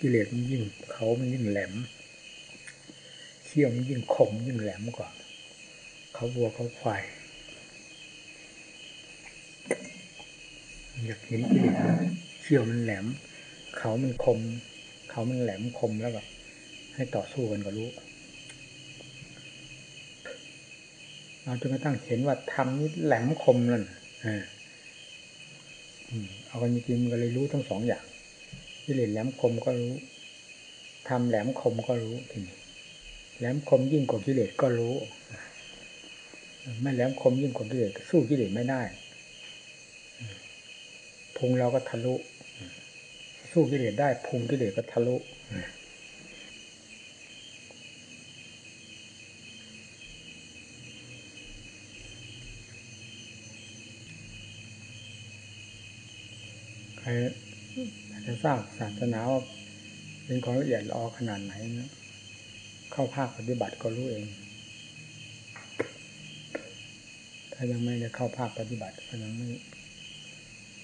กิเลสมันยิ่งเขามันยิ่งแหลมเขี้ยวมันยิ่งคมยิ่งแหลมกว่า เขาวัวเขาควายอยากเห็นกิเลสเขี้ยวมันแหลม เขามันคม เขามันแหลมคมแล้วแบบให้ต่อสู้กันก็รู้เราจนกระทั่งเห็นว่าทำนี้แหลมคมนั่นอ่าเอากันจริงๆก็เลยรู้ทั้งสองอย่าง กิเลสแหลมคมก็รู้ทำแหลมคมก็รู้ทีนี้แหลมคมยิ่งกว่ากิเลสก็รู้ไม่แหลมคมยิ่งกว่ากิเลสสู้กิเลสไม่ได้พุงเราก็ทะลุ สู้กิเลสได้พุงกิเลสก็ทะลุใคร จะทราบศาสนาว่าเป็นของละเอียดลอขนาดไหนนะเข้าภาคปฏิบัติก็รู้เอง ถ้ายังไม่ได้เข้าภาคปฏิบัติก็ยังไม่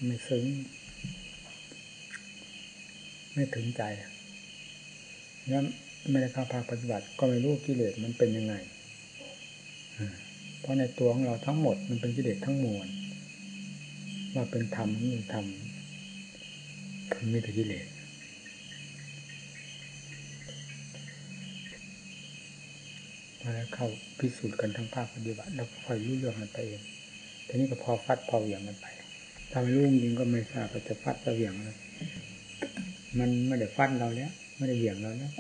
ไม่ซึ้ง ไม่ถึงใจแล้วไม่ได้เข้าภาคปฏิบัติ ก็ไม่รู้กิเลสมันเป็นยังไงเพราะในตัวของเราทั้งหมดมันเป็นกิเลสทั้งมวลว่าเป็นธรรมนี่ธรรม มีแต่กิเลสมาแล้วเข้าพิสูจน์กันทั้งภาคปฏิบัติแล้วค่อยรู้เรื่องมันไปเองทีนี้ก็พอฟัดพอเหวี่ยงกันไปทำรุ่งยิงก็ไม่ทราบว่าจะฟัดจะเหวี่ยงเลยมันไม่ได้ฟัดเราแล้วไม่ได้เหวี่ยงเราแล้ว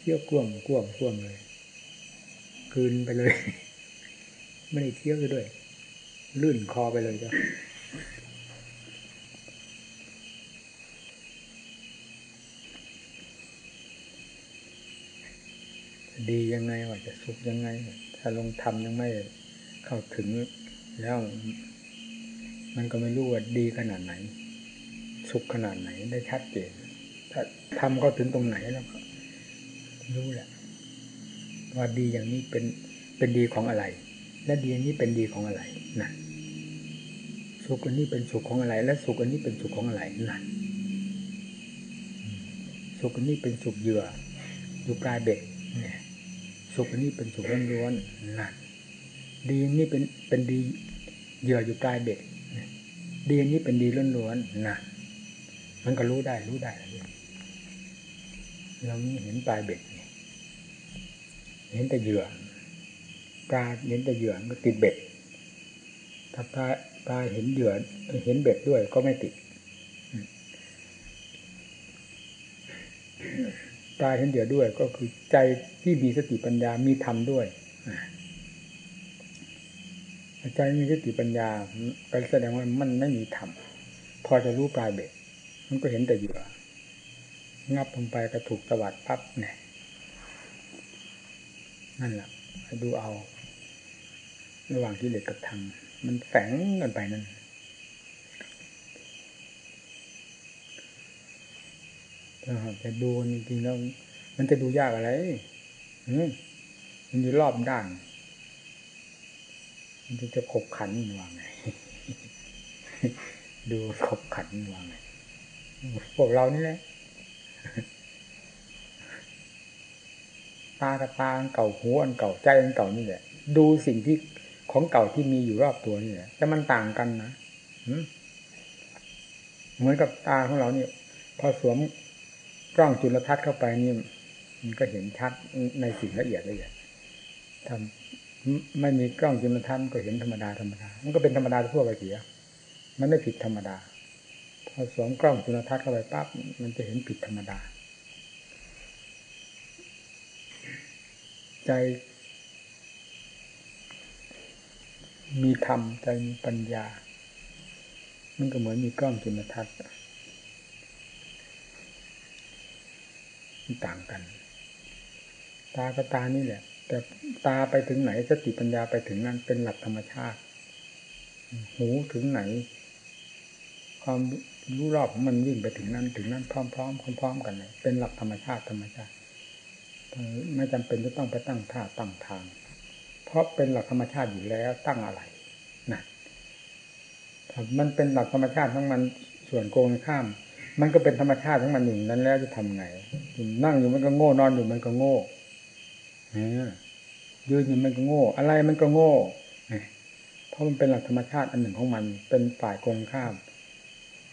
เที่ยวกล้วงกล้วงกล้วงเลย คืนไปเลย ไม่ได้เที่ยวด้วย ลื่นคอไปเลยจ้ะ ดียังไงว่าจะสุขยังไง ถ้าลงทำยังไม่เข้าถึงแล้วมันก็ไม่รู้ว่าดีขนาดไหน สุขขนาดไหนได้ชัดเจนถ้าทำก็ถึงตรงไหนแล้วก็รู้แหละ ว่าดีอย่างนี้เป็นเป็นดีของอะไร และดีอย่างนี้เป็นดีของอะไรนั่นสุขอันนี้เป็นสุขของอะไร และสุขอันนี้เป็นสุขของอะไรนั่นสุขอันนี้เป็นสุขเหยื่ออยู่ปลายเบ็ดเนี่ย สุขอันนี้เป็นสุขล้วนๆนั่นดีนี่เป็นเป็นดีเหยื่ออยู่ปลายเบ็ดดีนี้เป็นดีล้วนๆนะมันก็รู้ได้รู้ได้เราเห็นปลายเบ็ดเห็นแต่เหยื่อปลาเห็นแต่เหยื่อก็ติดเบ็ดถ้าปลาปลาเห็นเหยื่อเห็นเบ็ดด้วยก็ไม่ติด ตายเห็นเดียวด้วย ก็คือใจที่มีสติปัญญามีธรรมด้วยใจมีสติปัญญาก็แสดงว่ามันไม่มีธรรมพอจะรู้ปลายเบ็ดมันก็เห็นแต่เหยื่องับลงไปกระถูกตวัดปั๊บเนี่ยนั่นแหละดูเอา ระหว่างที่เหล็กกับธรรมมันแฝงกันไปนั่น ถ้าจะดูจริงๆแล้วมันจะดูยากอะไรมันอยู่รอบด้าน มันจะขบขันว่าไง ดูขบขันว่าไงพวกเรานี่แหละตากับตาเก่าหัวอันเก่าใจอันเก่านี่แหละ ดูสิ่งที่ของเก่าที่มีอยู่รอบตัวนี่แหละแต่มันต่างกันนะเหมือนกับตาของเราเนี่ยพอสวม กล้องจุลทรรศน์เข้าไปนี่มันก็เห็นชัดในสิ่งละเอียดละเอียดทำไม่มีกล้องจุลทรรศน์ก็เห็นธรรมดาธรรมดา มันก็เป็นธรรมดาทั่วไปเสีย มันไม่ผิดธรรมดาพอสวมกล้องจุลทรรศน์เข้าไปปั๊บมันจะเห็นผิดธรรมดา ใจมีธรรมใจมีปัญญา มันก็เหมือนมีกล้องจุลทรรศน์ ต่างกัน ตากับตานี่แหละ แต่ตาไปถึงไหนสติปัญญาไปถึงนั้นเป็นหลักธรรมชาติ หูถึงไหน ความรู้รอบของมันวิ่งไปถึงนั้นถึงนั้นพร้อมๆพร้อมๆกันเลยเป็นหลักธรรมชาติธรรมชาติไม่จำเป็นจะต้องไปตั้งท่าตั้งทาง เพราะเป็นหลักธรรมชาติอยู่แล้วตั้งอะไรนะมันเป็นหลักธรรมชาติทั้งมันส่วนโกงข้าม มันก็เป็นธรรมชาติของมันอยู่นั้นแล้วจะทำไงนั่งอยู่มันก็โง่นอนอยู่มันก็โง่ยืนอยู่มันก็โง่ อะไรมันก็โง่เพราะมันเป็นหลักธรรมชาติอันหนึ่งของมัน เป็นฝ่ายกงข้าม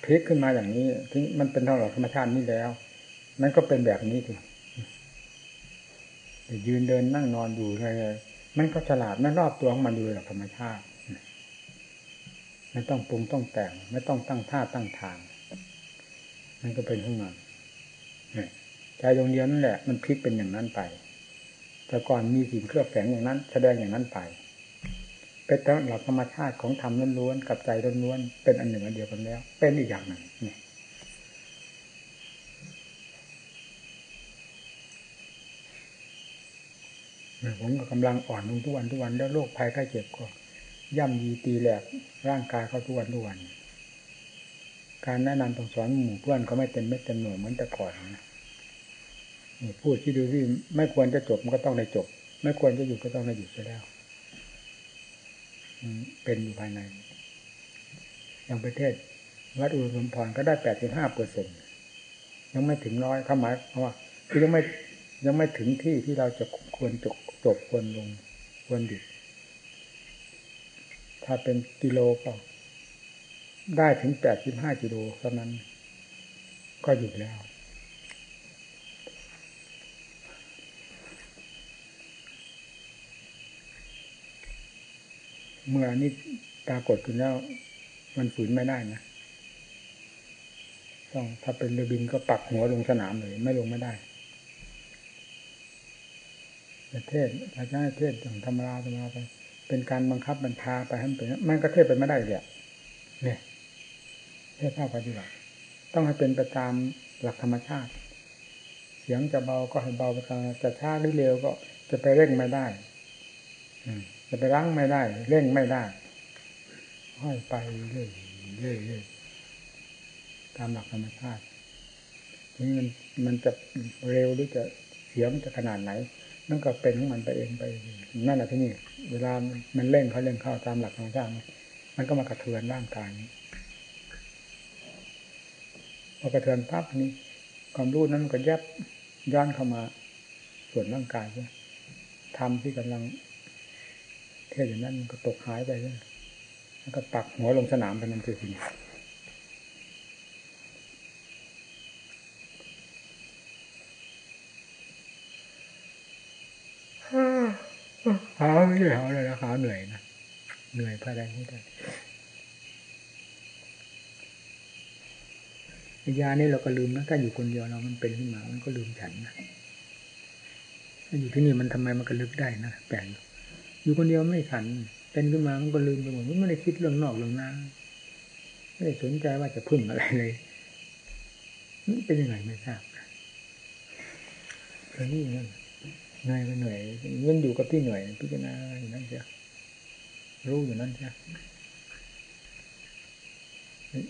พลิกขึ้นมาอย่างนี้ถึงมันเป็นเท่าหลักธรรมชาตินี้แล้ว มันก็เป็นแบบนี้ถึงยืนเดินนั่งนอนอยู่อะไรมันก็ฉลาดมันรอบตัวของมันอยู่หลักธรรมชาติไม่ต้องปรุงต้องแต่ง ไม่ต้องตั้งท่าตั้งทาง มันก็เป็นของมันใจดวงเดียวนั่นแหละ มันพลิกเป็นอย่างนั้นไป แต่ก่อนมีสิ่งเคลือบแฝงอย่างนั้น แสดงอย่างนั้นไป เป็นหลักธรรมชาติของธรรมล้วนๆกับใจล้วนๆเป็นอันหนึ่งอันเดียวกันแล้ว เป็นอีกอย่างหนึ่งนี่ผมก็กำลังอ่อนลงทุกวันทุกวันแล้วโรคภัยไข้เจ็บก็ย่ำยีตีแหลกร่างกายเขาทุกวันทุกวัน การแนะนำต้องสอนหมู่เพื่อนก็ไม่เต็มไม่เต็มหน่วยเหมือนแต่ก่อนนะพูดที่ดูที่ไม่ควรจะจบมันก็ต้องได้จบ ไม่ควรจะหยุดก็ต้องได้หยุดซะแล้วเป็นอยู่ภายใน อย่างประเทศ วัดอุดมพรก็ได้แปดสิบห้าเปอร์เซ็นยังไม่ถึงร้อยเข้าหมายเพราะว่าคือยังไม่ยังไม่ถึงที่ที่เราจะควรจบจบควรลงควรหยุดถ้าเป็นกิโลก็ ได้ถึงแปดสิบห้ากิโลเท่านั้น ก็หยุดแล้ว เมื่อนี้ปรากฏขึ้นแล้วมันฝืนไม่ได้นะต้องถ้าเป็นเรือบินก็ปักหัวลงสนามเลยไม่ลงไม่ได้ประเทศอาจารย์เทศอย่างธรรมราธรรมราไป เป็นการบังคับบัญชาไปให้มันเป็นมันก็เทศไปไม่ได้เลยเนี่ย เทศภาคปฏิบัติต้องให้เป็นไปตามหลักธรรมชาติ เสียงจะเบาก็ให้เบาไปตามจะช้าหรือเร็วก็จะไปเร่งไม่ได้จะไปรั้งไม่ได้ เร่งไม่ได้ห้อยไปเรื่อยเรื่อยเรื่อยตามหลักธรรมชาตินี่มันมันจะเร็วหรือจะเสียมันจะขนาดไหนนั่นก็เป็นของมันไปเองไปนั่นแหละที่นี่ เวลามันเล่นเขาเล่นเข้าตามหลักธรรมชาติมันก็มากระเทือนร่างกาย พอกระเทือนปั๊บนี้ ความรู้นั้นก็ยับย้อนเข้ามาส่วนร่างกายด้วยทำที่กำลังเทศอย่างนั้นก็ตกหายไปเลยแล้วก็ปักหัวลงสนามไปนั่นคือสิ่งหาไม่ใช่หาเลยนะหาเหนื่อยนะเหนื่อยภายในไม่ได้ ยานี่เราก็ลืมนะถ้าอยู่คนเดียวเรามันเป็นขึ้นมา มันก็ลืมฉันนะถ้าอยู่ที่นี่มันทำไมมันก็ลึกได้นะแปลกอยู่คนเดียวไม่ฉัน เป็นขึ้นมามันก็ลืมไปหมดมันไม่ได้คิดเรื่องนอกเรื่องหน้าไม่ได้สนใจว่าจะพึ่งอะไรเลยมันเป็นยังไงไม่ทราบเออนี่นั่นเหนื่อยก็เหนื่อยมันอยู่กับที่เหนื่อยพิจารณาอยู่นั่นเชียรู้อยู่นั่นเชีย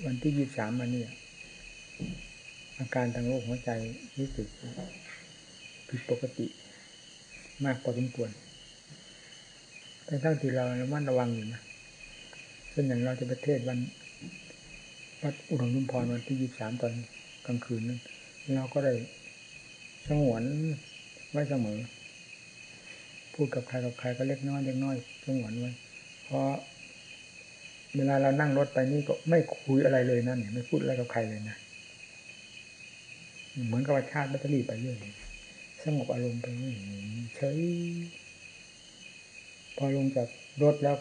วันที่ยี่สามมานี่ อาการทางโรคหัวใจรู้สึกผิดปกติมากพอสมควรแต่ทั้งที่เราระมัดระวังอยู่นะเช่นอย่างเราจะประเทศวันวัดอุดมนุพรวันที่ยี่สามตอนกลางคืนนั้นเราก็ได้สงวนไว้เสมอ พูดกับใครกับใครก็เล็กน้อยเล็กน้อยสงวนไว้ เพราะเวลาเรานั่งรถไปนี่ก็ไม่คุยอะไรเลยนะเนี่ยไม่พูดอะไรกับใครเลยนะ เหมือนกับว่าชาติแบตเตอรี่ไปเรื่อยสงบอารมณ์ไปเรื่อยเฉยพอลงจากรถแล้ว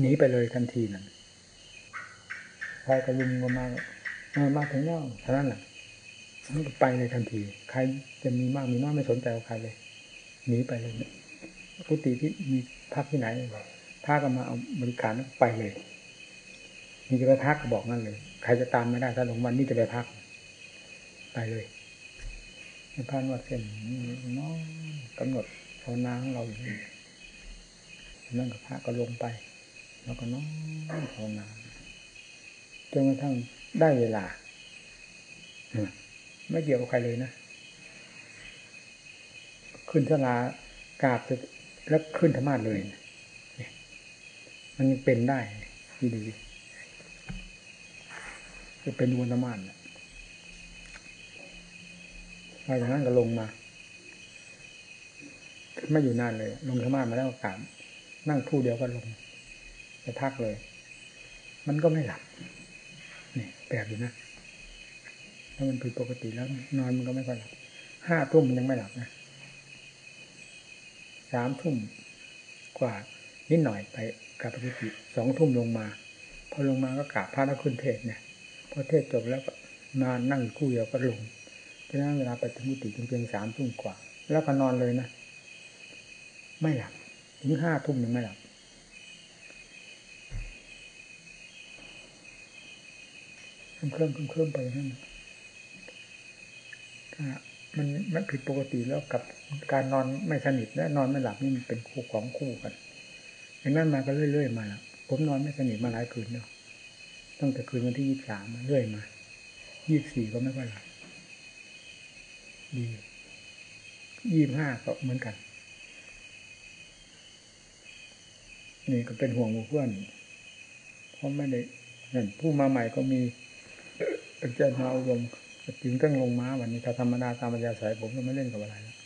หนีไปเลยทันทีนั่นใครกระยุงมามามาถึงแล้วเท่านั้นแหละมันก็ไปเลยทันที ใครจะมีมากมีน้อยไม่สนใจใครเลยหนีไปเลยกุฏิที่มีพักที่ไหนถ้าก็มาเอาบริการไปเลย มีจะไปพักก็บอกนั่นเลย ใครจะตามไม่ได้ถ้าหลงวันนี้จะไปพัก ไปเลยในพานวดเส้นน้องกำหนดภาวนาของเราอยู่นั่นกับพระก็ลงไป แล้วก็น้องภาวนาจนกระทั่งได้เวลาไม่เกี่ยวกับใครเลยนะ ขึ้นสลากราบแล้วขึ้นธรรมาเลยมันเป็นได้ดีดีจะเป็นวนธรรมานเนี่ย หลังจากนั้นก็ลงมา ไม่อยู่นานเลย ลงธรรมานมาแล้วกามนั่งคู่เดียวก็ลงจะพักเลย มันก็ไม่หลับนี่แปลกอยู่นะถ้ามันผิดปกติแล้วนอนมันก็ไม่ค่อยหลับห้าทุ่มยังไม่หลับนะสามทุ่มกว่านิดหน่อยไปกับปกติสองทุ่มลงมา พอลงมาก็กราบพระนักคุณเทศเนี่ยพอเทศจบแล้วก็นอนนั่งคู่เดียวก็ลงะนั้นเวลาไปถึงกุฏิจริงสามทุ่มกว่า แล้วก็นอนเลยนะ ไม่หลับถึงห้าทุ่มยังไม่หลับเครื่องเครื่องเครื่องไปนั่นมันมันผิดปกติแล้วกับการนอนไม่สนิทและนอนไม่หลับนี่มันเป็นคู่ของคู่กันอย่างนั้นมาก็เรื่อยๆมาแล้วผมนอนไม่สนิทมาหลายคืนเนาะตั้งแต่คืนวันที่ยี่สามมาเรื่อยมายี่สี่ก็ไม่ค่อยหลับ ดียี่ห้าก็เหมือนกัน นี่ก็เป็นห่วงเพื่อนเพราะไม่ได้เห็นผู้มาใหม่ก็มีอาจารย์มาอุดมจริงต้องลงม้าวันนี้ถ้าธรรมดาตามปัญญาสายผมก็ไม่เล่นกับอะไรแล้ว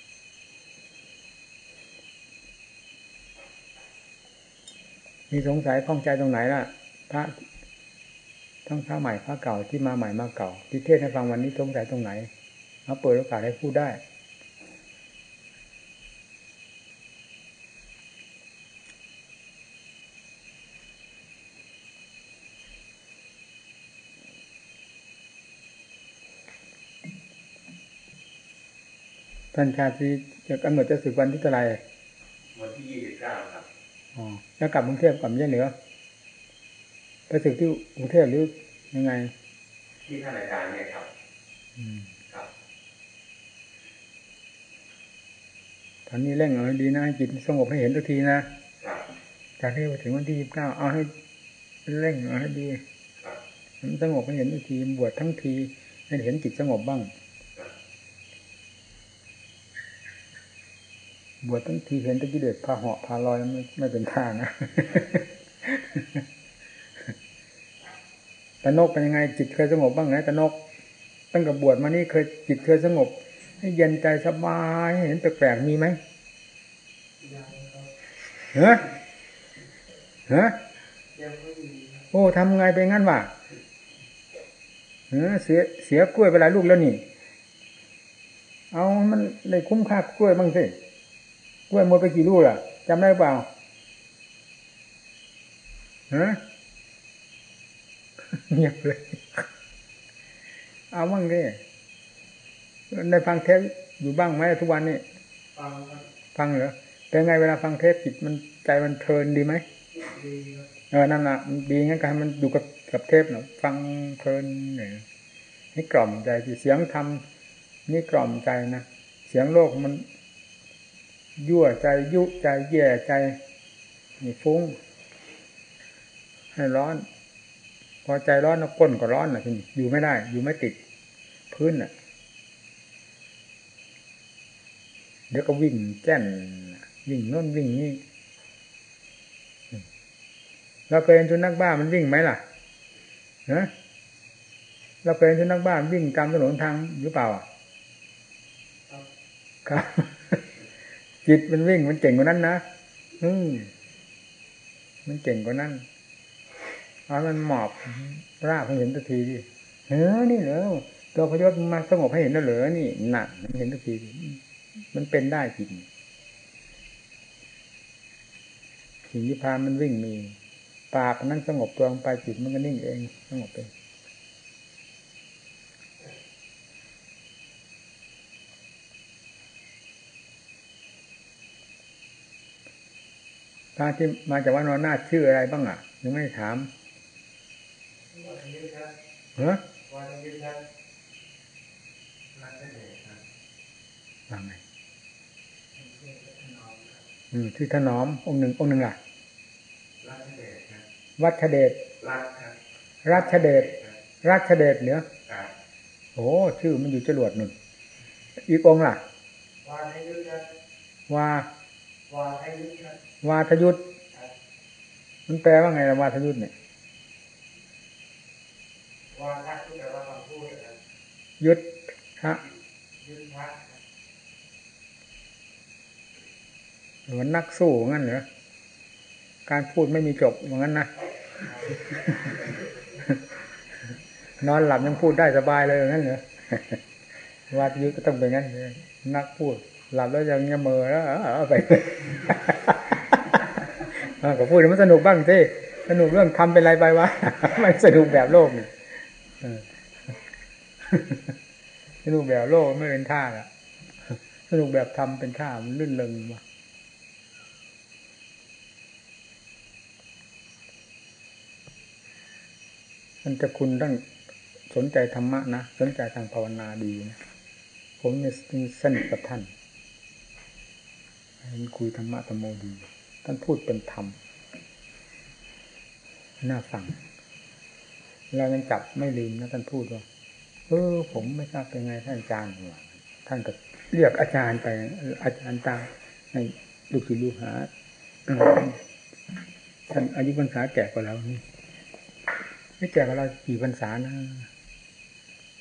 มีสงสัยข้องใจตรงไหนล่ะ พระทั้งพระใหม่พระเก่าที่มาใหม่มาเก่าที่เทศให้ฟังวันนี้สงสัยตรงไหน มาเปิดโอกาสให้พูดได้ ท่านชาติจะกำหนดจะสึกวันที่เท่าไรวันที่ยี่สิบเก้าครับอ๋อแล้วกลับกรุงเทพกลับไม่ใช่เหนือไปสึกที่กรุงเทพหรือยังไง ที่ท่านอาจารย์เนี่ยครับ อืม ครับ ตอนนี้เร่งเอาให้ดีนะให้จิตสงบให้เห็นทุกทีนะจากที่ถึงวันที่ยี่สิบเก้าเอาให้เร่งเอาให้ดีมันสงบให้เห็นทุกทีบวชทั้งทีให้เห็นจิตสงบบ้าง บวชทั้งทีเห็นตะกิเลสพาเหาะพาลอยไม่ไม่เป็นท่านะตะนกเป็นยังไงจิตเคยสงบบ้างไหมตะนกตั้งแต่บวชมานี่เคยจิตเคยสงบ ให้เย็นใจสบายให้เห็นแปลกๆมีไหมเฮ้เฮ้โอ้ทำไงไปงั้นวะเฮ้เสียเสียกล้วยไปหลายลูกแล้วนี่ เอามันได้คุ้มค่ากล้วยบ้างสิกล้วยหมดไปกี่ลูกล่ะจำได้เปล่าฮะเงียบเลย เอาบ้างดิ ได้ฟังเทปอยู่บ้างไหมทุกวันนี้ฟังครับฟังเหรอเป็นไงเวลาฟังเทปจิตมันใจมันเพลินดีไหมดีครับเออนั่นน่ะมันดีงั้นการมันอยู่กับกับเทปเนาะฟังเพลินเนี่ยให้กล่อมใจที่เสียงทำนี่กล่อมใจนะเสียงโลกมัน ยั่วใจยุใจแย่ใจนี่ฟุ้ง ให้ร้อน พอใจร้อนแล้วก้นก็ร้อนนะทีนี้อยู่ไม่ได้ อยู่ไม่ติด พื้นน่ะ เดี๋ยวก็วิ่งแจ้นวิ่งโน่นวิ่งนี่เราเคยเห็นสุนัขบ้ามันวิ่งไหมล่ะฮะเราเคยเห็นสุนัขบ้ามันวิ่งตามถนนทางหรือเปล่าอะครับ จิตมันวิ่งมันเก่งกว่านั้นนะอืมมันเก่งกว่านั้นเอามันหมอบราบให้เห็นทันทีดิเฮ้อนี่เหรอตัวพยศมาสงบให้เห็นแล้วเหรอนี่หนักมันเห็นทันทีดิ มันเป็นได้จริงสิ่งที่พามันวิ่งมีปากนั้นสงบตัวลงไปจิตมันก็นิ่งเองสงบเองพระที่มาจากวัดนอนนาถชื่ออะไรบ้างอะยังไม่ได้ถามวันนี้ครับเหรอวันนี้ครับรักได้เลยครับว่าไง เพื่อนพัฒนาครับ อืม ที่ถนอมองค์หนึ่งองค์หนึ่งล่ะรักได้เลยครับวัชเดชรักครับรัชเดชครับรัชเดชเหนือครับโอ้ชื่อมันอยู่จรวดหนึ่งอีกองค์ล่ะ วาทยุทธครับวาวาทยุทธครับวาทยุทธครับมันแปลว่าไงละวาทยุทธเนี่ยวาทะที่แปลว่าคำพูดนะครับยุทธะ ยุทธะ เหมือนนักสู้งั้นเหรอการพูดไม่มีจบเหมือนกันนะนอนหลับยังพูดได้สบายเลยงั้นเหรอวาดยุก็ต้องเป็นงั้นเลยนักพูด หลับแล้วยังเงเมอแล้วเอาไปเออก็พูดมันสนุกบ้างสิสนุกเรื่องทำเป็นไรไปวะมันสนุกแบบโลกนี่สนุกแบบโลกไม่เป็นท่าละสนุกแบบทำเป็นท่ามันลื่นเริงว่ะ มันจะคุณต้องสนใจธรรมะนะสนใจทางภาวนาดีนะผมเนี่ยสนิทกับท่านเห็นคุยธรรมะธรรมโมดี ท่านพูดเป็นธรรมน่าฟังเรายังจับไม่ลืมนะท่านพูดว่าเออ ผมไม่ทราบเป็นไงท่านอาจารย์ว่าท่านก็เรียกอาจารย์ไป อาจารย์ตาให้ลูกศิษย์ลูกหาท่านอายุพรรษาแก่กว่าเรานี่ ไม่แก่กว่าเรากี่พรรษานะ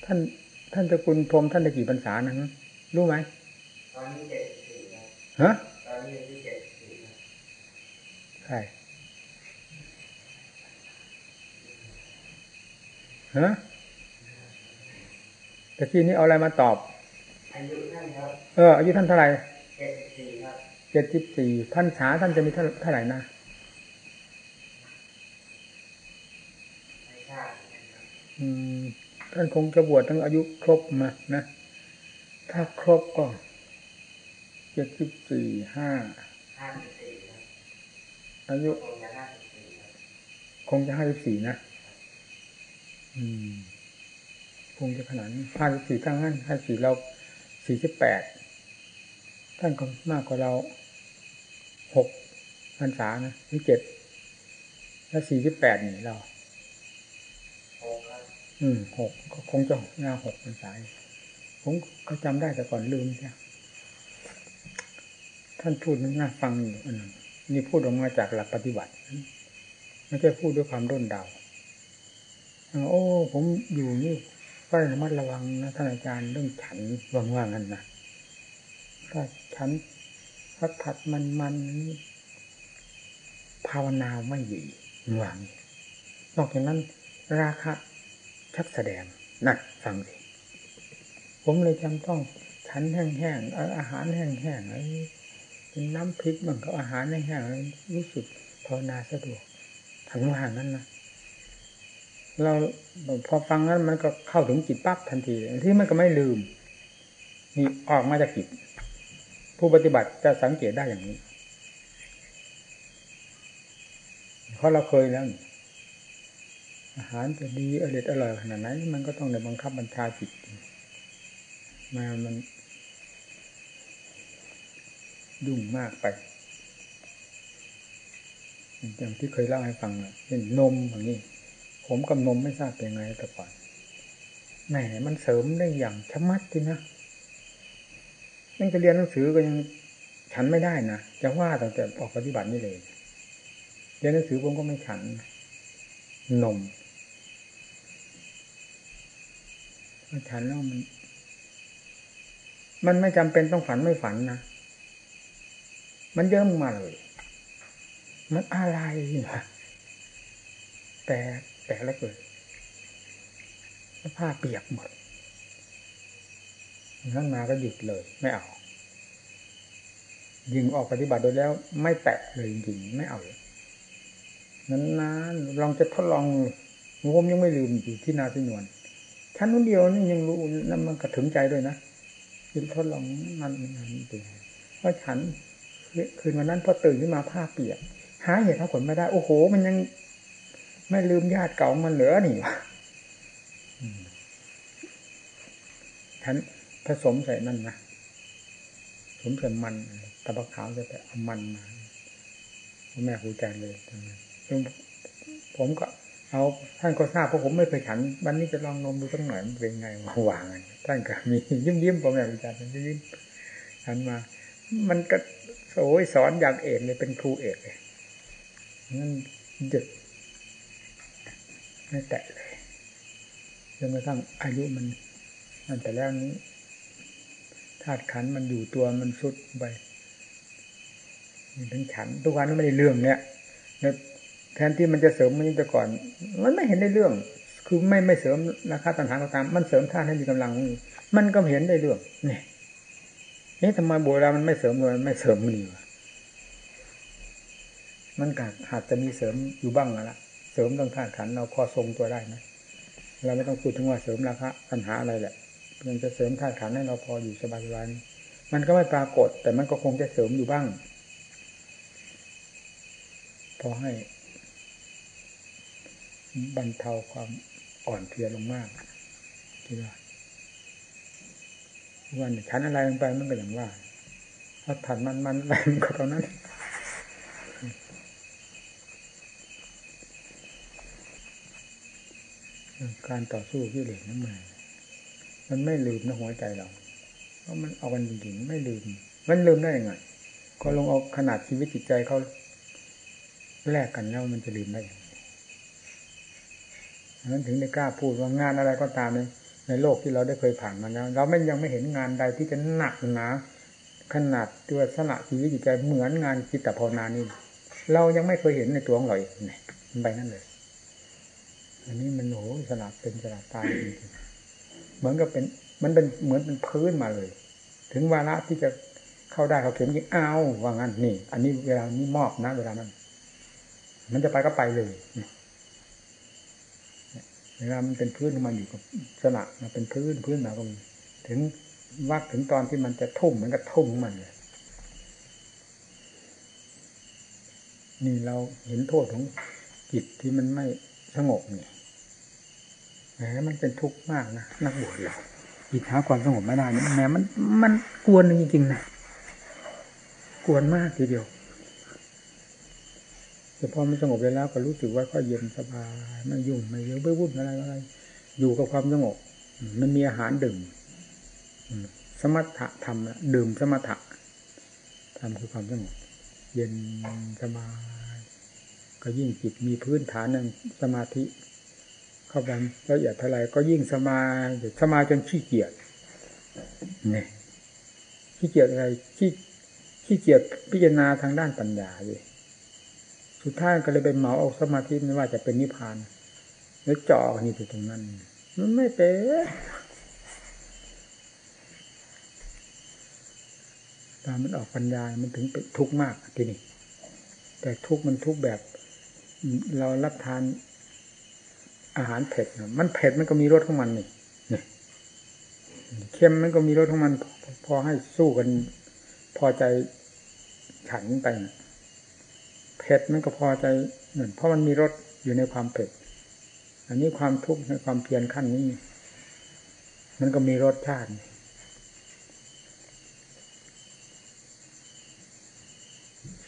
ท่านท่านเจ้าคุณพรหมท่านได้กี่พรรษานะรู้ไหมตอนนี้เจ็ดสิบสี่ครับฮะตอนนี้อายุเจ็ดสิบสี่ครับใช่ฮะแต่ทีนี้เอาอะไรมาตอบ อายุท่านครับเอออายุท่านเท่าไหร่เจ็ดสิบสี่ครับเจ็ดสิบสี่ท่านฉาท่านจะมีเท่าเท่าไหร่นะ ไม่ทราบเหมือนกันครับ อืม ท่านคงจะบวชตั้งอายุครบมานะ ถ้าครบก็เจ็ดสิบสี่ห้าห้าสิบสี่ครับอายุคงจะห้าสิบสี่ครับคงจะห้าสิบสี่นะ อืม คงจะขนาดห้าสิบสี่ตั้งนั้นห้าสี่เราสี่สิบแปดท่านก็มากกว่าเราหกพรรษานะหรือเจ็ดแล้วสี่สิบแปดนี่เราหกครับ อืมหกก็คงจะหน้าหกพรรษาย ผมก็จำได้แต่ก่อนลืมใช่ท่านพูดมันน่าฟังอยู่อันนึงนี่พูดออกมาจากหลักปฏิบัติไม่ใช่พูดด้วยความร่นเดาโอ้ ผมอยู่นี่ก็ระมัดระวังนะท่านอาจารย์เรื่องฉันว่างๆกันนะถ้าฉันพัดผัดมันมันภาวนาไม่ดีวางนอกจากนั้น ราคะ ชักแสดงนั่นฟังสิผมเลยจำต้องฉันแห้งๆอาหารแห้งๆไอ้เป็นน้ำพริกบ้างกับอาหารแห้งๆรู้สึกภาวนาสะดวกทั้งว่างนั้นนะเราพอฟังนั้นมันก็เข้าถึงจิตปั๊บทันที ที่มันก็ไม่ลืมนี่ออกมาจากจิต ผู้ปฏิบัติจะสังเกตได้อย่างนี้เพราะเราเคยแล้วนี่ อาหารจะดีอร่อยอร่อยขนาดไหนมันก็ต้องในบังคับบัญชาจิตมามันยุ่งมากไปอย่างที่เคยเล่าให้ฟังนะเช่นนมอย่างนี้ ผมกับนมไม่ทราบเป็นไงแต่ก่อนแหมมันเสริมได้อย่างชะมัดทีนะยังจะเรียนหนังสือก็ยังฉันไม่ได้นะจะว่าตั้งแต่ออกปฏิบัตินี่เลย เรียนหนังสือผมก็ไม่ฉันนมมา ฉันแล้วมัน มันไม่จำเป็นต้องฝันไม่ฝันนะ มันเยิ่มมาเลย มันอะไรนะแต่แต่แล้วเกิดผ้าเปียกหมดนั่นมาก็หยุดเลย ไม่เอา ยิงออกปฏิบัติโดยแล้ว ไม่แตะเลยจริงๆไม่เอาเลยนานๆลองจะทดลองงมยังไม่ลืมอยู่ที่นาที่นวล ชั้นนู้นเดียวนี่ยังรู้นั่นมันกระถึงใจด้วยนะยินทดลองมันมันเป็นเพราะฉันคืนวันนั้นพอตื่นขึ้นมาผ้าเปียกหาเหตุหาผลไม่ได้ โอ้โห มันยังไม่ลืมญาติเก่ามันเหลือนี่วะฉันผสมใส่นั่นนะผสมใส่มันตะบักขาวจะแต่เอามันมาแม่หูใจเลยตอนนั้นผมก็ เอาท่านก็ทราบเพราะผมไม่เคยฉัน วันนี้จะลองนมดูสักหน่อยมันเป็นไงมาวางท่านก็มียิ้มยิ้มผมแม่หูใจมันยิ้มฉันมา มันก็โอ้ยสอนอย่างเอกเลยเป็นครูเอกเลยนั่นเด็ดไม่แตะเลยจนกระทั่งอายุมันนั่นแต่แล้วนี้ธาตุขันมันอยู่ตัวมันสุดไปมันถึงฉันทุกวันนี้ไม่ได้เรื่องเนี่ยแล้ว แทนที่มันจะเสริมมันแต่ก่อน มันไม่เห็นได้เรื่อง คือไม่ไม่เสริมราคาตัณหาก็ตาม มันเสริมธาตุให้มีกำลังมันก็เห็นได้เรื่องเนี่ยนี่ทำไมโบราณมันไม่เสริมเลยมันไม่เสริมมันดีวะมันกอาจจะมีเสริมอยู่บ้างละเสริมเรื่องธาตุขันเราพอทรงตัวได้ไหมเราไม่ต้องพูดถึงว่าเสริมราคาปัญหาอะไรแหละมันจะเสริมธาตุขันให้เราพออยู่สบายๆมันก็ไม่ปรากฏ แต่มันก็คงจะเสริมอยู่บ้างพอให้ บรรเทาความอ่อนเพลียลงมากคิดว่าวันชั้นอะไรลงไปมันก็อย่างว่าถ้าถัดมันมันอะไรมันก็เท่านั้นการต่อสู้ที่เหลือนั่นมันมันไม่ลืมนะหัวใจเราเพราะมันเอากันจริงๆไม่ลืม มันลืมได้ยังไงก็ลงเอาขนาดชีวิตจิตใจเขาแลกกันแล้วมันจะลืมได้ยัง นั้นถึงได้กล้าพูดว่างานอะไรก็ตามในในโลกที่เราได้เคยผ่านมาแล้วเราไม่ยังไม่เห็นงานใดที่จะหนักหนาขนาดตัวสละชีวิตจิตใจเหมือนงานจิตภาวนานี่เรายังไม่เคยเห็นในตัวของเราอีกนี่ไปนั่นเลย อันนี้มันโหสลับเป็นสลับตายจริงๆเหมือนกับเป็น มันเป็นเหมือนเป็นพื้นมาเลย ถึงวาระที่จะเข้าได้เขาเข็มยิงอ้าวว่างั้นนี่ อันนี้เวลานี้มอบนะ เวลานั้น มันจะไปก็ไปเลย เวลามันเป็นพื้นมันอยู่กับสละมันเป็นพื้นพื้นมาก็มีถึงวักถึงตอนที่มันจะทุ่มมันก็ทุ่มมันเลยนี่เราเห็นโทษของจิตที่มันไม่สงบเนี่ยแหมมันเป็นทุกข์มากนะนักบวชเราจิตหาความสงบไม่ได้นี่แหมมันมันกวนจริงๆนะกวนมากทีเดียว แต่พอมันสงบไปแล้วก็รู้สึกว่าก็เย็นสบายไม่ยุ่งไม่เยอะไม่วุ่นอะไรอะไร อยู่กับความสงบมันมีอาหารดื่มสมถะทำดื่มสมถะทำคือความสงบเย็นสบายก็ยิ่งจิตมีพื้นฐานในสมาธิ เข้าไปละเอียดเท่าไรก็ยิ่งสมาสมาจนขี้เกียจเนี่ยขี้เกียจอะไรขี้ขี้เกียจพิจารณาทางด้านปัญญาเลย สุดท้ายก็เลยไปเหมาเอาสมาธิไม่ว่าจะเป็นนิพพาน แล้วจ่อนี่อยู่ตรงนั้น มันไม่เป็นตามันออกปัญญา มันถึงเป็นทุกข์มากทีนี้แต่ทุกข์มันทุกข์แบบ เรารับทานอาหารเผ็ดมันเผ็ดมันก็มีรสของมันนี่นี่เค็มมันก็มีรสของมัน พอให้สู้กัน พอใจฉันไป เผ็ดมันก็พอใจเหมือนเพราะมันมีรสอยู่ในความเผ็ด อันนี้ความทุกข์ในความเพียรขั้นนี้ มันก็มีรสชาติ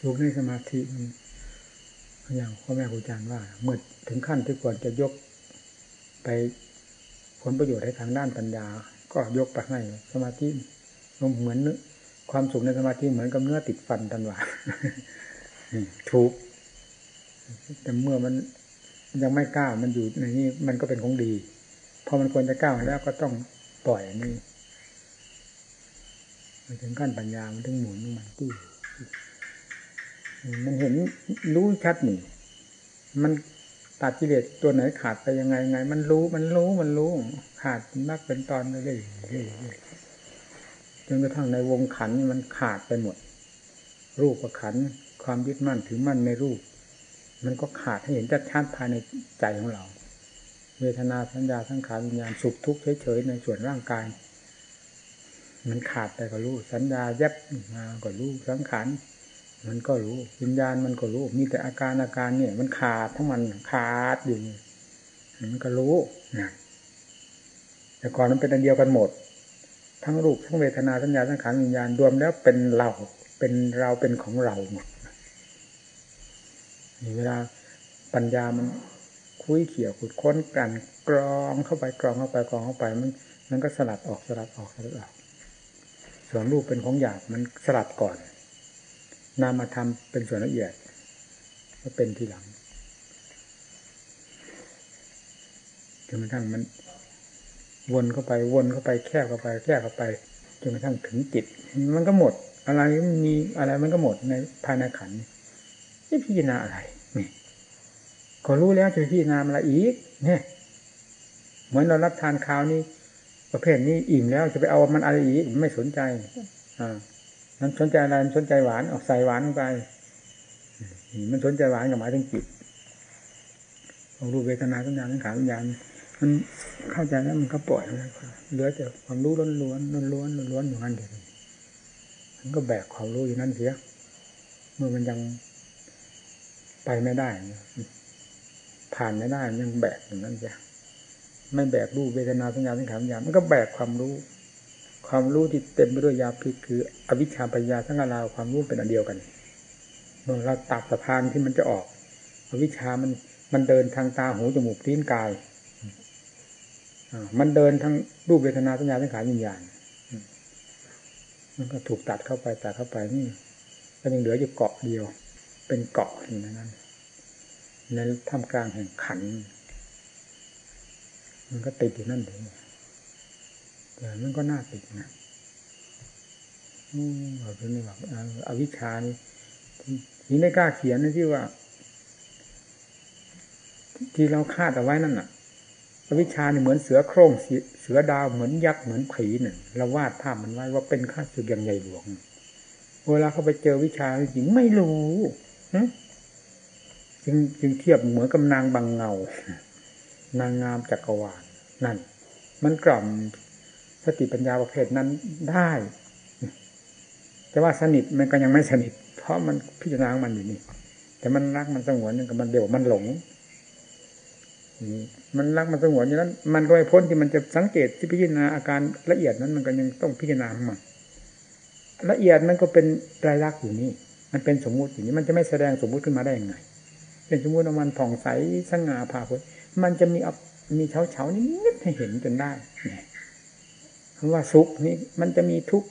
สุขในสมาธิมันอย่างพ่อแม่ครูอาจารย์ว่า เมื่อถึงขั้นที่ควรจะยกไปผลประโยชน์ให้ทางด้านปัญญา ก็ยกไปให้สมาธิมันเหมือนความสุขในสมาธิเหมือนกับเนื้อติดฟันตันว่า ถูก แต่เมื่อมันยังไม่ก้าวมันอยู่ในนี้มันก็เป็นของดี พอมันควรจะก้าวแล้วก็ต้องปล่อยอนี้มาถึงขั้นปัญญามันถึงหมุนมันตู้มันเห็นรู้ชัดนี่ มันตัดกิเลสตัวไหนขาดไปยังไงไง มันรู้มันรู้มันรู้ ขาดมากเป็นตอนเลยเลยจนกระทั่งในวงขันมันขาดไปหมด รูปขัน ความยึดมั่นถือมั่นในรูป มันก็ขาดให้เห็นชัดๆภายในใจของเราเวทนาสัญญาสังขารวิญญาณสุขทุกข์เฉยๆในส่วนร่างกาย มันขาดไปก็รู้ สัญญาแยบมาก็รู้สังขารมันก็รู้วิญญาณมันก็รู้ มีแต่อาการอาการเนี่ย มันขาดทั้งมันขาดอยู่นี่มันก็รู้นะแต่ก่อนมันเป็นอันเดียวกันหมด ทั้งรูปทั้งเวทนาสัญญาสังขารวิญญาณรวมแล้วเป็นเราเป็นเราเป็นของเราหมด เวลาปัญญามันคุยเขี่ยขุดค้นกันกรองเข้าไปกรองเข้าไปกรองเข้าไปมันมันก็สลัดออกสลัดออกสลัดออกส่วนรูปเป็นของหยาบมันสลัดก่อน นามธรรมเป็นส่วนละเอียดก็เป็นทีหลังจนกระทั่งมันวนเข้าไปวนเข้าไปแคบเข้าไปแคบเข้าไปจนกระทั่งถึงจิต มันก็หมด อะไรมีอะไรมันก็หมดในภายในขัน นี่พิจารณาอะไรนี่ก็รู้แล้วจะพิจารณาอะไรอีกเนี่ยเหมือนเรารับทานข้าวนี่ประเภทนี้อิ่มแล้วจะไปเอามันอะไรอีกไม่สนใจ อ่ามันสนใจอะไรมันสนใจหวานเอาใส่หวานลงไปมันสนใจหวานกับหมายถึงจิตเอารูปเวทนาสัญญาสังขารวิญญาณมันเข้าใจแล้วมันก็ปล่อยแล้วเหลือแต่ความรู้ล้วนล้วนล้นล้วนล้วนอยู่นั่นเดียวมันก็แบกความรู้อยู่นั่นเสียเมื่อมันยัง ไปไม่ได้ ผ่านไม่ได้ยังแบกอยู่นั่นเสียไม่แบกรูปเวทนาสัญญาสังขารวิญญาณมันก็แบกความรู้ ความรู้ที่เต็มไปด้วยยาพิษคือ อวิชชาปัญญาทั้งอาราความรู้เป็นอันเดียวกันเมื่อเราตัดสะพานที่มันจะออก อวิชชามันมันเดินทางตาหูจมูกลิ้นกายมันเดินทั้งรูปเวทนาสัญญาสังขารวิญญาณมันก็ถูกตัดเข้าไปตัดเข้าไปนี่ก็ยังเหลืออยู่เกาะเดียว เป็นเกาะอย่างนั้น ในท่ามกลางแห่งขัน มันก็ติดอยู่นั่นเองแต่มันก็น่าติดนะอืมแบบนี้แบบอวิชชานี่นี่ไม่กล้าเขียนนะที่ว่า ที่เราคาดเอาไว้นั่นน่ะ อวิชชาเนี่เหมือนเสือโคร่งเสือดาวเหมือนยักษ์เหมือนผีเนี่ยเราวาดภาพมันไว้ว่าเป็นข้าศึกอย่างใหญ่หลวง เวลาเขาไปเจอวิชาจริงไม่รู้ จึงจึงเทียบเหมือนกับนางบางเงา นางงามจักรวาลนั่น มันกล่อมสติปัญญาประเภทนั้นได้แต่ว่าสนิทมันก็ยังไม่สนิท เพราะมันพิจารณามันอยู่นี่ แต่มันรักมันสงวนกับมันเดี๋ยวมันหลงมันรักมันสงวนอย่างนั้นมันก็ไม่พ้นที่มันจะสังเกตที่พิจารณาอาการละเอียดนั้นมันก็ยังต้องพิจารณาองมันละเอียดมันก็เป็นรายลักษณ์อยู่นี่ มันเป็นสมมุติอยู่นี่มันจะไม่แสดงสมมุติขึ้นมาได้ยังไง เป็นสมมติมันผ่องใสสง่าผ่าเผยมันจะมีมีเฉาเฉานิดให้เห็นจนได้คำว่าสุขนี่มันจะมีทุกข์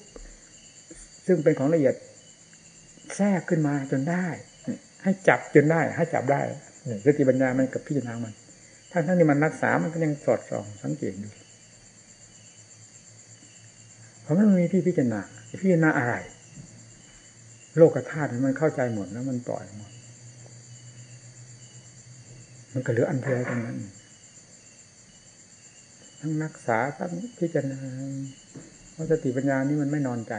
ซึ่งเป็นของละเอียดแทรกขึ้นมาจนได้ ให้จับจนได้ ให้จับได้สติปัญญามันกับพิจารณามันทั้งทั้งที่มันรักษา มันก็ยังสอดส่องสังเกตดูเพราะมันมีที่พิจารณาพิจารณาอะไร โลกธาตุมันเข้าใจหมดแล้วมันปล่อยหมด มันก็เหลืออันเดียวตรงนั้นทั้งรักษาทั้งพิจารณาเพราะสติปัญญานี้มันไม่นอนใจ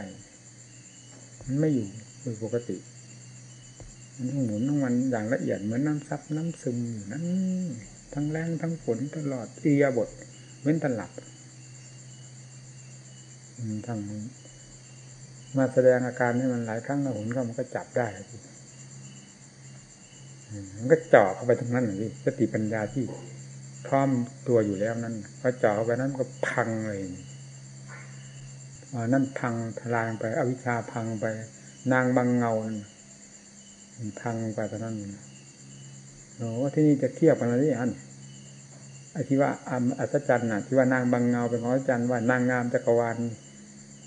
มันไม่อยู่โดยปกติ มันหมุนทั้งวันอย่างละเอียดเหมือนน้ำซับน้ำซึมอยู่นั้นทั้งแรงทั้งฝนตลอดอียบท เว้นตลับทั้งมาแสดงอาการให้มันหลายครั้งแล้วผมก็มันก็จับได้ มันก็เจาะเข้าไปตรงนั้นนี่สติปัญญาที่พร้อมตัวอยู่แล้วนั้นพอเจาะเข้าไปนั้นก็พังเลยนั่นพังทลายไป อวิชชาพังไป นางบางเงาพังไปตอนนั้นโอ้ที่นี่จะเทียบกันอะไรนี่อันไอ้ที่ว่าอัศจรรย์น่ะ ที่ว่านางบางเงาเป็นของอัศจรรย์ว่านางงามจักรวาล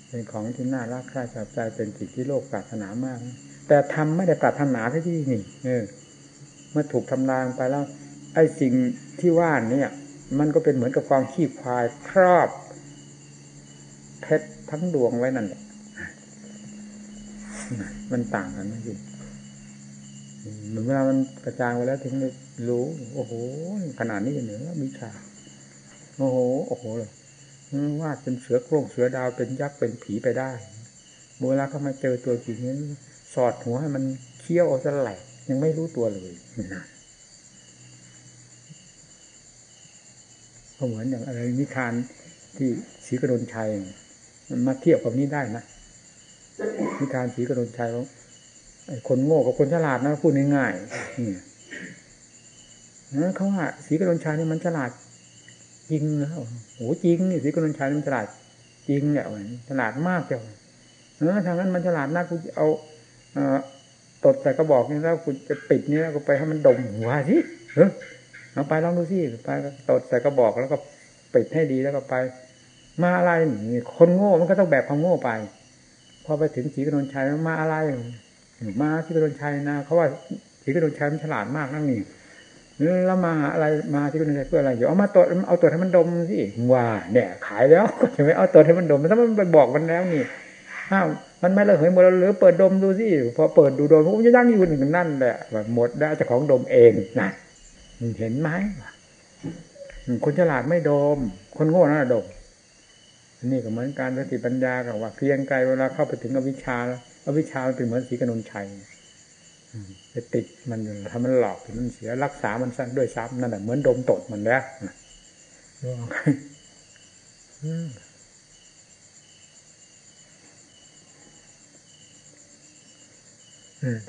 เป็นของที่น่ารักใคร่ชอบใจเป็นสิ่งที่โลกปรารถนามาก แต่ทำไม่ได้ปรารถนาที่นี่เออ มื่อถูกทำลายไปแล้ว ไอ้สิ่งที่ว่านเนี่ย มันก็เป็นเหมือนกับความขี้ควายครอบ เพชรทั้งดวงไว้นั่นแหละมันต่างกันนะจริงเหมือนเวลามันกระจายไปแล้วถึงได้รู้ โอ้โห ขนาดนี้เหนือมิชา โอ้โห โอ้โหเลยวาดเป็นเสือโคร่งเสือดาวเป็นยักษ์เป็นผีไปได้เวลาเขามาเจอตัวจริงนี้สอดหัวให้มันเคี้ยวเอาจะแหลก ยังไม่รู้ตัวเลยนะก็เหมือนอย่างอะไรนิทานที่ศรีกระดนชัยมันมาเทียบกับนี้ได้นะนิทานศรีกระดนชัยว่าคนโง่กับคนฉลาดนะพูดง่ายๆนี่เขาว่าสีกระดนชายนี่มันฉลาดจริงนะโอ้จริงนี่สีกระดนชายมันฉลาดจริงเนี่ยฉลาดมากเจ้าเออทางนั้นมันฉลาดน่ากูเอา ตดใส่กระบอกนี่แล้วกูจะปิดนี่แล้วก็ไปให้มันดมหัวสิเออเอาไปลองดูสิไปตดใส่กระบอกแล้วก็ปิดให้ดีแล้วก็ไป มาอะไรนี่คนโง่มันก็ต้องแบบความโง่ไป พอไปถึงสีกระดนชัยมาอะไรมาที่กระโดนชัยนะเขาว่าสีกระโดนชัยมันฉลาดมากนั่นนี่แล้วมาอะไรมาที่คุณใจเพื่ออะไรเดี๋ยวเอามาตรวจเอาตรวจให้มันดมสิว่าเนี่ยขายแล้วก็จะไม่เอาตรวจให้มันดมถ้ามันไปบอกมันแล้วนี่อ้าวมันไม่ระเหยหมดแล้วหรือเปิดดมดูสิพอเปิดดูดมันจะยั่งอยู่หนึ่งนั่นแหละหมดได้จ้าของดมเองนะเห็นไหมคนฉลาดไม่ดม คนโง่นั่นแหละดมนี่ก็เหมือนการสติปัญญากับว่าเพียงไกลเวลาเข้าไปถึงอวิชชาแล้วอวิชชาเป็นเหมือนสีกนนชัยไปติดมันทำมันหลอกมันเสียรักษามันสั้นด้วยซ้ำนั่นแหละเหมือนดมตดมันแล้ว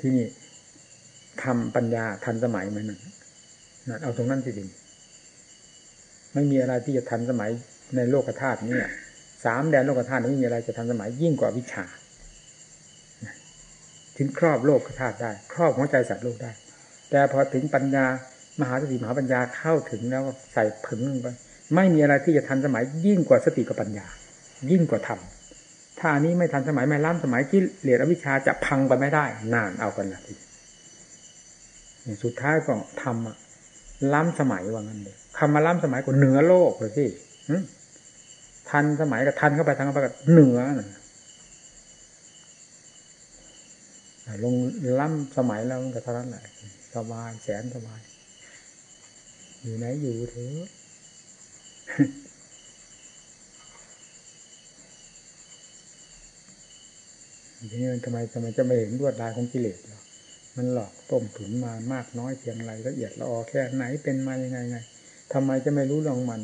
ที่นี่ทำปัญญาทันสมัยมันนั่นเอาตรงนั้นสิดิไม่มีอะไรที่จะทันสมัยในโลกธาตุนี้สามแดนโลกธาตุไม่มีอะไรจะทันสมัยยิ่งกว่าวิชาถึงครอบโลกธาตุได้ ครอบหัวใจสัตว์โลกได้ แต่พอถึงปัญญามหาสติมหาปัญญาเข้าถึงแล้วใส่ผึ่งไปไม่มีอะไรที่จะทันสมัยยิ่งกว่าสติกับปัญญา ยิ่งกว่าธรรม ถ้านี้ไม่ทันสมัยไม่ล้ำสมัยที่เหลียอวิชชาจะพังไปไม่ได้ นานเอากันละทีสุดท้ายก็ทำล้ำสมัยว่างั้นเลยคำมาล้ำสมัยก็เหนือโลกเลยสิทันสมัยกับทันเข้าไปทันเข้าไปกับเหนือนะลงล้ำสมัยแล้วก็เท่านั้นแหละสบายแสนสบาย อยู่ไหนอยู่เถอะ ทีนี้ทำไมทำไมจะไม่เห็นลวดลายของกิเลสหรอมันหลอกต้มถุนมามากน้อยเพียงไรละเอียดละออแค่ไหนเป็นมายังไงไงทำไมจะไม่รู้เรื่องมัน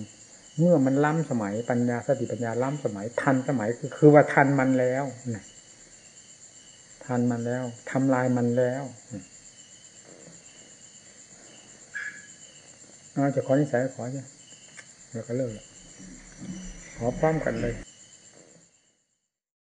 เมื่อมันล้ำสมัยปัญญาสติปัญญาล้ำสมัยทันสมัยคือคือว่าทันมันแล้วนะทันมันแล้วทำลายมันแล้วอาจะขอนิสัยขอจ้ะแล้วก็เลิกขอพร้อมกันเลย